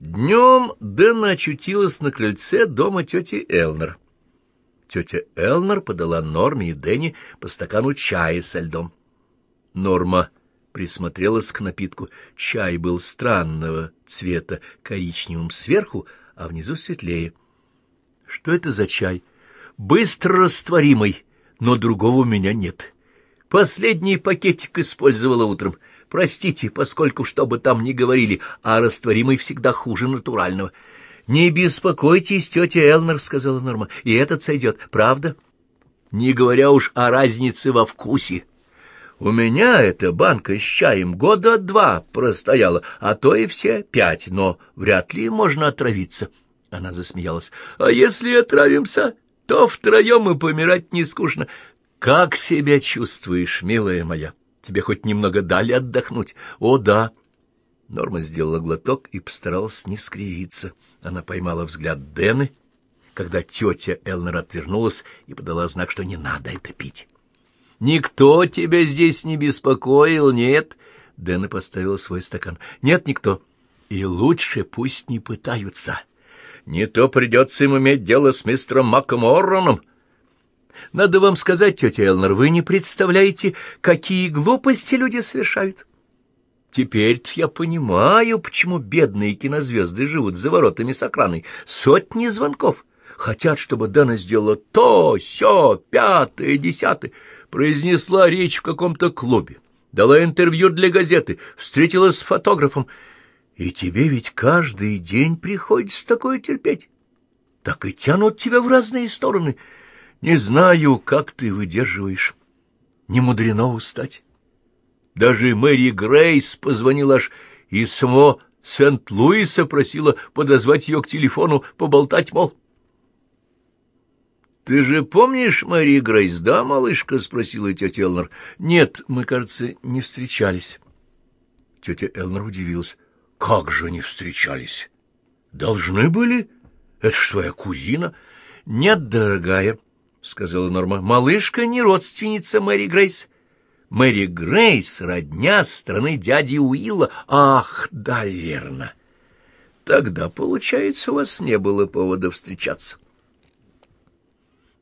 Днем Дэна очутилась на крыльце дома тети Элнер. Тетя Элнер подала Норме и Дэнни по стакану чая со льдом. Норма присмотрелась к напитку. Чай был странного цвета, коричневым сверху, а внизу светлее. — Что это за чай? — Быстро растворимый, но другого у меня нет. Последний пакетик использовала утром. Простите, поскольку, что бы там ни говорили, а растворимый всегда хуже натурального. — Не беспокойтесь, тетя Элнер, — сказала Норма, — и этот сойдет, правда? Не говоря уж о разнице во вкусе. У меня эта банка с чаем года два простояла, а то и все пять, но вряд ли можно отравиться. Она засмеялась. — А если отравимся, то втроем и помирать не скучно. Как себя чувствуешь, милая моя? Тебе хоть немного дали отдохнуть? О, да. Норма сделала глоток и постаралась не скривиться. Она поймала взгляд Дэны, когда тетя Элнер отвернулась и подала знак, что не надо это пить. «Никто тебя здесь не беспокоил, нет?» Дэна поставила свой стакан. «Нет, никто. И лучше пусть не пытаются. Не то придется им иметь дело с мистером Маком Орроном. Надо вам сказать, тетя Элнер, вы не представляете, какие глупости люди совершают. Теперь-то я понимаю, почему бедные кинозвезды живут за воротами с охраной. Сотни звонков. Хотят, чтобы Дана сделала то, сё, пятое, десятое. Произнесла речь в каком-то клубе, дала интервью для газеты, встретилась с фотографом. И тебе ведь каждый день приходится такое терпеть. Так и тянут тебя в разные стороны — не знаю, как ты выдерживаешь. Не мудрено устать. Даже Мэри Грейс позвонила аж из самого Сент-Луиса, просила подозвать ее к телефону, поболтать, мол. — Ты же помнишь Мэри Грейс, да, малышка? — спросила тетя Элнер. — Нет, мы, кажется, не встречались. Тетя Элнер удивилась. — Как же не встречались? — Должны были? Это ж твоя кузина. — Нет, дорогая. —— сказала Норма. — Малышка не родственница Мэри Грейс. Мэри Грейс — родня страны дяди Уилла. Ах, да, верно. Тогда, получается, у вас не было повода встречаться.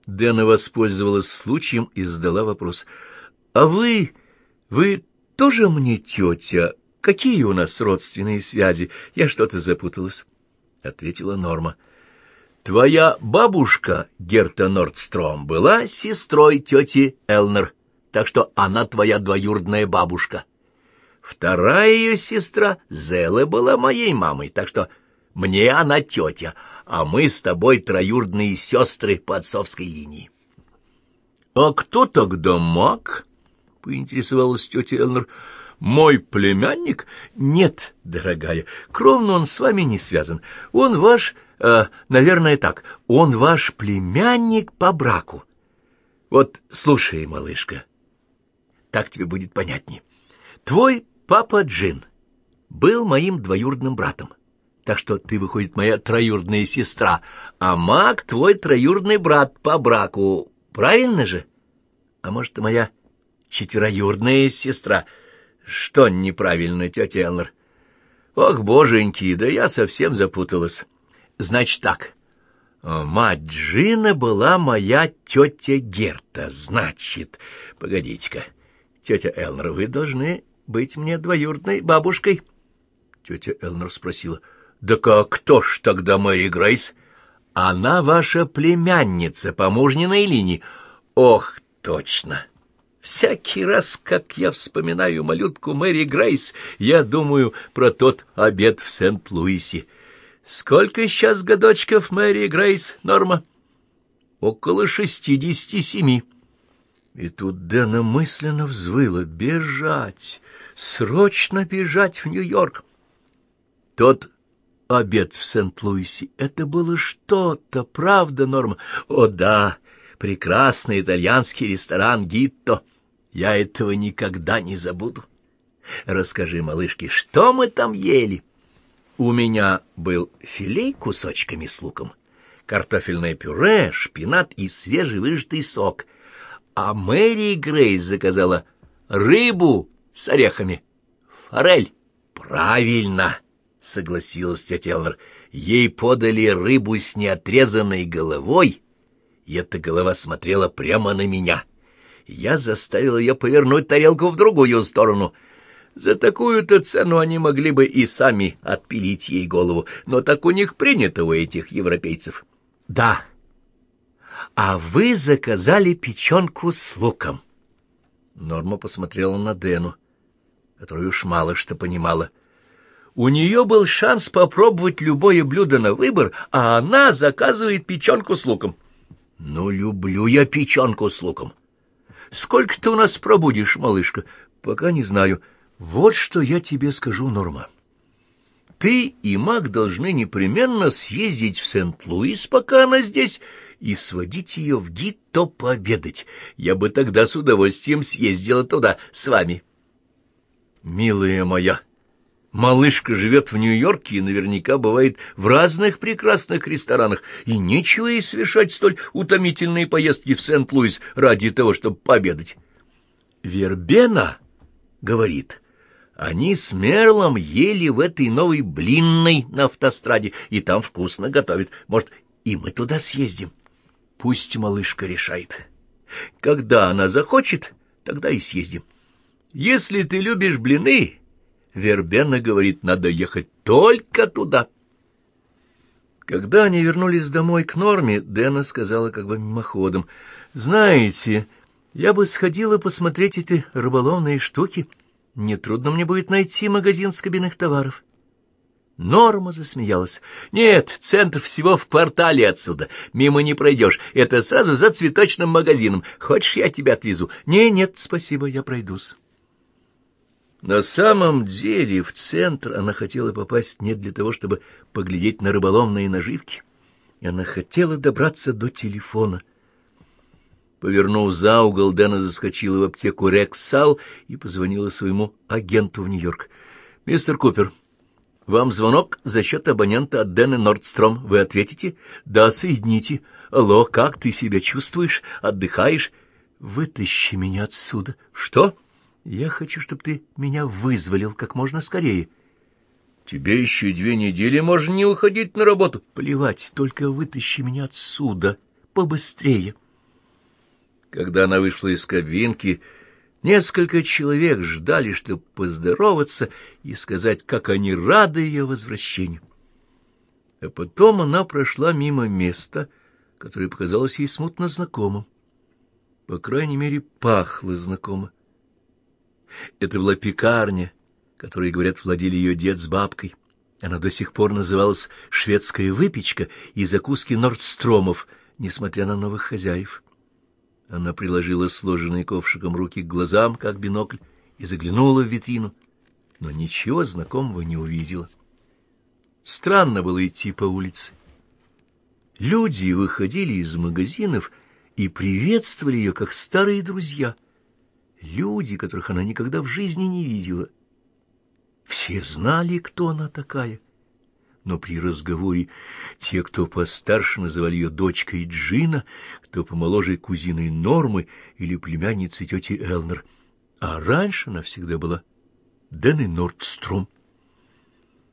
Дэна воспользовалась случаем и задала вопрос. — А вы... вы тоже мне тетя? Какие у нас родственные связи? Я что-то запуталась. — ответила Норма. — Твоя бабушка, Герта Нордстром, была сестрой тети Элнер, так что она твоя двоюродная бабушка. Вторая ее сестра, Зелла, была моей мамой, так что мне она тетя, а мы с тобой троюродные сестры по отцовской линии. — А кто тогда маг? — поинтересовалась тетя Элнер. — Мой племянник? — Нет, дорогая, кровно он с вами не связан. Он ваш э, наверное, так. Он ваш племянник по браку. Вот слушай, малышка, так тебе будет понятнее. Твой папа Джин был моим двоюродным братом, так что ты, выходит, моя троюродная сестра, а Мак твой троюродный брат по браку, правильно же? А может, ты моя четвероюродная сестра? Что неправильно, тетя Элнер? Ох, боженьки, да я совсем запуталась. Значит так, мать Джина была моя тетя Герта. Значит, погодите-ка, тетя Элнер, вы должны быть мне двоюродной бабушкой. Тетя Элнер спросила, да как кто ж тогда Мэри Грейс? Она ваша племянница по мужниной линии. Ох, точно! Всякий раз, как я вспоминаю малютку Мэри Грейс, я думаю про тот обед в Сент-Луисе. Сколько сейчас годочков Мэри Грейс, Норма? Около шестидесяти семи. И тут Дэна мысленно взвыла. Бежать! Срочно бежать в Нью-Йорк! Тот обед в Сент-Луисе — это было что-то, правда, Норма? О, да! Прекрасный итальянский ресторан «Гитто». Я этого никогда не забуду. Расскажи, малышке, что мы там ели? — у меня был филей кусочками с луком, картофельное пюре, шпинат и свежевыжатый сок. А Мэри Грейс заказала рыбу с орехами. Форель. Правильно, согласилась тетя Элнер. Ей подали рыбу с неотрезанной головой, и эта голова смотрела прямо на меня. Я заставил ее повернуть тарелку в другую сторону. За такую-то цену они могли бы и сами отпилить ей голову, но так у них принято у этих европейцев. — Да. А вы заказали печенку с луком. Норма посмотрела на Дэну, которая уж мало что понимала. У нее был шанс попробовать любое блюдо на выбор, а она заказывает печенку с луком. Ну, люблю я печенку с луком. Сколько ты у нас пробудешь, малышка? Пока не знаю. Вот что я тебе скажу, Норма. Ты и Мак должны непременно съездить в Сент-Луис, пока она здесь, и сводить ее в Гитто пообедать. Я бы тогда с удовольствием съездила туда с вами. Милая моя, Малышка живет в Нью-Йорке и наверняка бывает в разных прекрасных ресторанах, и нечего ей совершать столь утомительные поездки в Сент-Луис ради того, чтобы пообедать. Вербена говорит, они с Мерлом ели в этой новой блинной на автостраде, и там вкусно готовят. Может, и мы туда съездим? Пусть малышка решает. Когда она захочет, тогда и съездим. Если ты любишь блины Вербена говорит, надо ехать только туда. Когда они вернулись домой к Норме, Дэна сказала как бы мимоходом, «Знаете, я бы сходила посмотреть эти рыболовные штуки. Нетрудно мне будет найти магазин с кабинных товаров». Норма засмеялась. «Нет, центр всего в квартале отсюда. Мимо не пройдешь. Это сразу за цветочным магазином. Хочешь, я тебя отвезу?» «Не, нет, спасибо, я пройдусь». На самом деле в центр она хотела попасть не для того, чтобы поглядеть на рыболовные наживки. Она хотела добраться до телефона. Повернув за угол, Дэна заскочила в аптеку «Рексал» и позвонила своему агенту в Нью-Йорк. «Мистер Купер, вам звонок за счет абонента от Дэны Нордстром. Вы ответите?» «Да, соедините. Алло, как ты себя чувствуешь? Отдыхаешь?» «Вытащи меня отсюда». «Что?» Я хочу, чтобы ты меня вызволил как можно скорее. Тебе еще две недели можно не уходить на работу. Плевать, только вытащи меня отсюда побыстрее. Когда она вышла из кабинки, несколько человек ждали, чтобы поздороваться и сказать, как они рады ее возвращению. А потом она прошла мимо места, которое показалось ей смутно знакомым. По крайней мере, пахло знакомо. Это была пекарня, которой, говорят, владели ее дед с бабкой. Она до сих пор называлась «шведская выпечка» и закуски Нордстромов, несмотря на новых хозяев. Она приложила сложенные ковшиком руки к глазам, как бинокль, и заглянула в витрину, но ничего знакомого не увидела. Странно было идти по улице. Люди выходили из магазинов и приветствовали ее, как старые друзья — люди, которых она никогда в жизни не видела. Все знали, кто она такая, но при разговоре те, кто постарше, называли ее дочкой Джина, кто помоложе кузиной Нормы или племянницей тети Элнер, а раньше она всегда была Дэнни Нордстром.